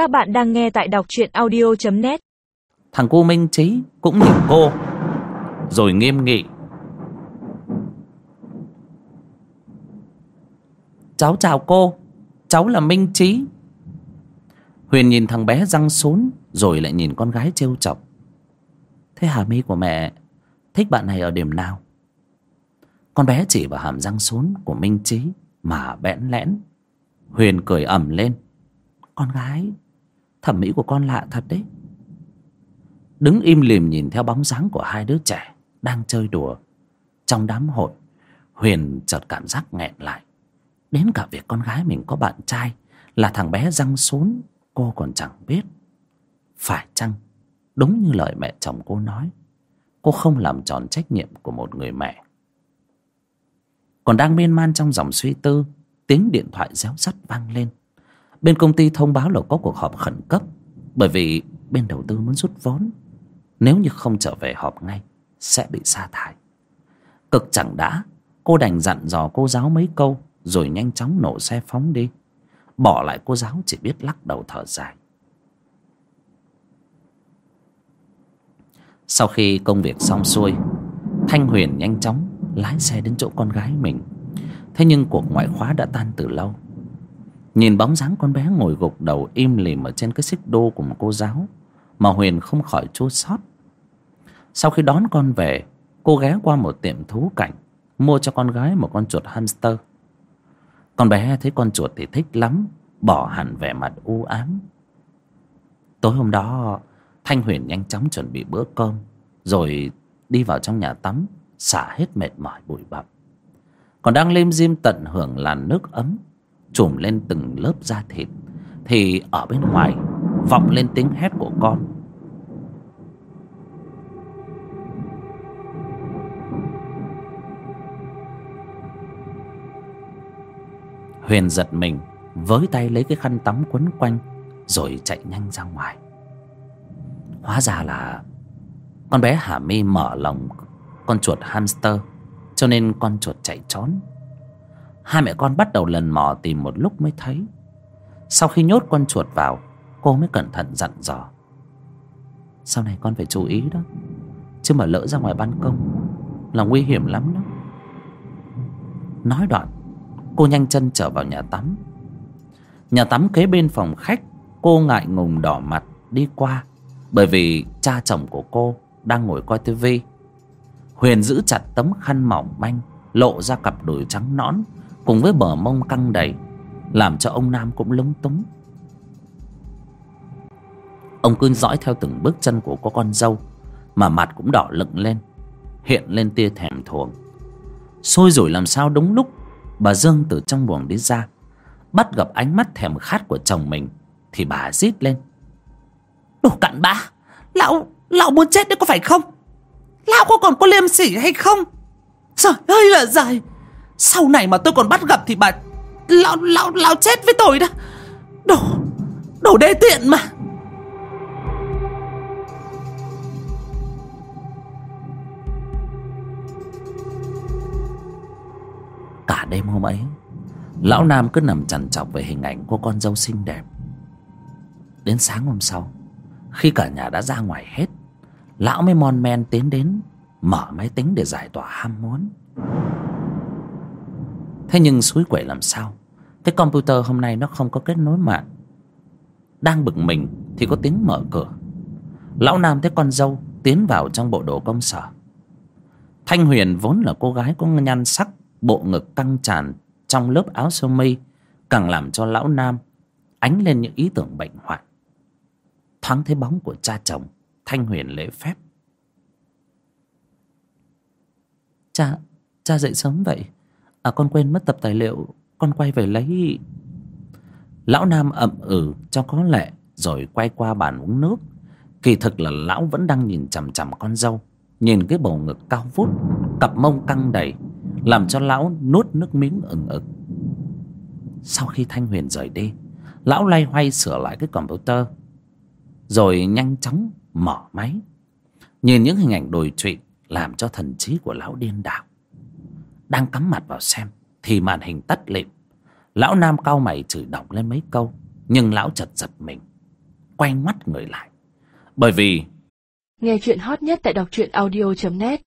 Các bạn đang nghe tại đọc truyện audio.net Thằng cô Minh Trí cũng nhìn cô, Rồi nghiêm nghị. Cháu chào cô, Cháu là Minh Trí Huyền nhìn thằng bé răng xuống Rồi lại nhìn con gái trêu chọc. Thế Hà mi của mẹ Thích bạn này ở điểm nào? Con bé chỉ vào hàm răng xuống của Minh Trí Mà bẽn lẽn. Huyền cười ẩm lên. Con gái Thẩm mỹ của con lạ thật đấy. Đứng im lìm nhìn theo bóng dáng của hai đứa trẻ Đang chơi đùa. Trong đám hội, Huyền chợt cảm giác nghẹn lại. Đến cả việc con gái mình có bạn trai Là thằng bé răng xốn Cô còn chẳng biết. Phải chăng Đúng như lời mẹ chồng cô nói, Cô không làm tròn trách nhiệm của một người mẹ? Còn đang miên man trong dòng suy tư, Tiếng điện thoại réo rắt vang lên. Bên công ty thông báo là có cuộc họp khẩn cấp, Bởi vì bên đầu tư muốn rút vốn. Nếu như không trở về họp ngay, Sẽ bị sa thải. Cực chẳng đã, Cô đành dặn dò cô giáo mấy câu, Rồi nhanh chóng nổ xe phóng đi. Bỏ lại cô giáo chỉ biết lắc đầu thở dài. Sau khi công việc xong xuôi, Thanh Huyền nhanh chóng lái xe đến chỗ con gái mình. Thế nhưng cuộc ngoại khóa đã tan từ lâu. Nhìn bóng dáng con bé ngồi gục đầu im lìm ở trên cái xích đô của một cô giáo, Mà Huyền không khỏi chua xót. Sau khi đón con về, Cô ghé qua một tiệm thú cảnh Mua cho con gái một con chuột hamster. Con bé thấy con chuột thì thích lắm, Bỏ hẳn vẻ mặt u ám. Tối hôm đó, Thanh Huyền nhanh chóng chuẩn bị bữa cơm, Rồi đi vào trong nhà tắm, Xả hết mệt mỏi bụi bặm. Còn đang lim dim tận hưởng làn nước ấm Trùm lên từng lớp da thịt, Thì ở bên ngoài, Vọng lên tiếng hét của con. Huyền giật mình, Với tay lấy cái khăn tắm quấn quanh, Rồi chạy nhanh ra ngoài. Hóa ra là Con bé Hà mi mở lòng, Con chuột hamster, Cho nên con chuột chạy trốn. Hai mẹ con bắt đầu lần mò tìm một lúc mới thấy. Sau khi nhốt con chuột vào, Cô mới cẩn thận dặn dò. Sau này con phải chú ý đó, Chứ mà lỡ ra ngoài ban công Là nguy hiểm lắm đó. Nói đoạn, Cô nhanh chân trở vào nhà tắm. Nhà tắm kế bên phòng khách, Cô ngại ngùng đỏ mặt đi qua Bởi vì cha chồng của cô Đang ngồi coi tivi. Huyền giữ chặt tấm khăn mỏng manh, Lộ ra cặp đùi trắng nõn Cùng với bờ mông căng đầy Làm cho ông Nam cũng lúng túng. Ông cứ dõi theo từng bước chân của cô con dâu Mà mặt cũng đỏ lựng lên Hiện lên tia thèm thuồng. Sôi rủi làm sao đúng lúc Bà Dương từ trong buồng đi ra Bắt gặp ánh mắt thèm khát của chồng mình Thì bà rít lên. Đồ cặn bã Lão, lão muốn chết đấy có phải không? Lão có còn có liêm sỉ hay không? Trời ơi là dài sau này mà tôi còn bắt gặp thì bà Lão, lão, lão chết với tôi đó. Đồ, đồ đê tiện mà. Cả đêm hôm ấy Lão Nam cứ nằm chằn chọc về hình ảnh của con dâu xinh đẹp. Đến sáng hôm sau Khi cả nhà đã ra ngoài hết Lão mới mon men tiến đến Mở máy tính để giải tỏa ham muốn. Thế nhưng suối quẩy làm sao? Cái computer hôm nay nó không có kết nối mạng. Đang bực mình Thì có tiếng mở cửa. Lão Nam thấy con dâu Tiến vào trong bộ đồ công sở. Thanh Huyền vốn là cô gái có nhan sắc Bộ ngực căng tràn Trong lớp áo sơ mi Càng làm cho lão Nam Ánh lên những ý tưởng bệnh hoạn. Thoáng thấy bóng của cha chồng Thanh Huyền lễ phép. Cha, cha dậy sớm vậy? À con quên mất tập tài liệu. Con quay về lấy Lão Nam ậm ừ cho có lệ, Rồi quay qua bàn uống nước. Kỳ thực là lão vẫn đang nhìn chằm chằm con dâu, Nhìn cái bầu ngực cao vút, Cặp mông căng đầy, Làm cho lão nuốt nước miếng ừng ực. Sau khi Thanh Huyền rời đi, Lão lay hoay sửa lại cái computer, Rồi nhanh chóng mở máy, Nhìn những hình ảnh đồi trụy Làm cho thần trí của lão điên đảo. Đang cắm mặt vào xem, Thì màn hình tắt lịm. Lão Nam cau mày chửi đọc lên mấy câu, Nhưng lão chật giật mình, quay ngoắt người lại. Bởi vì Nghe chuyện hot nhất tại đọc truyện audio.net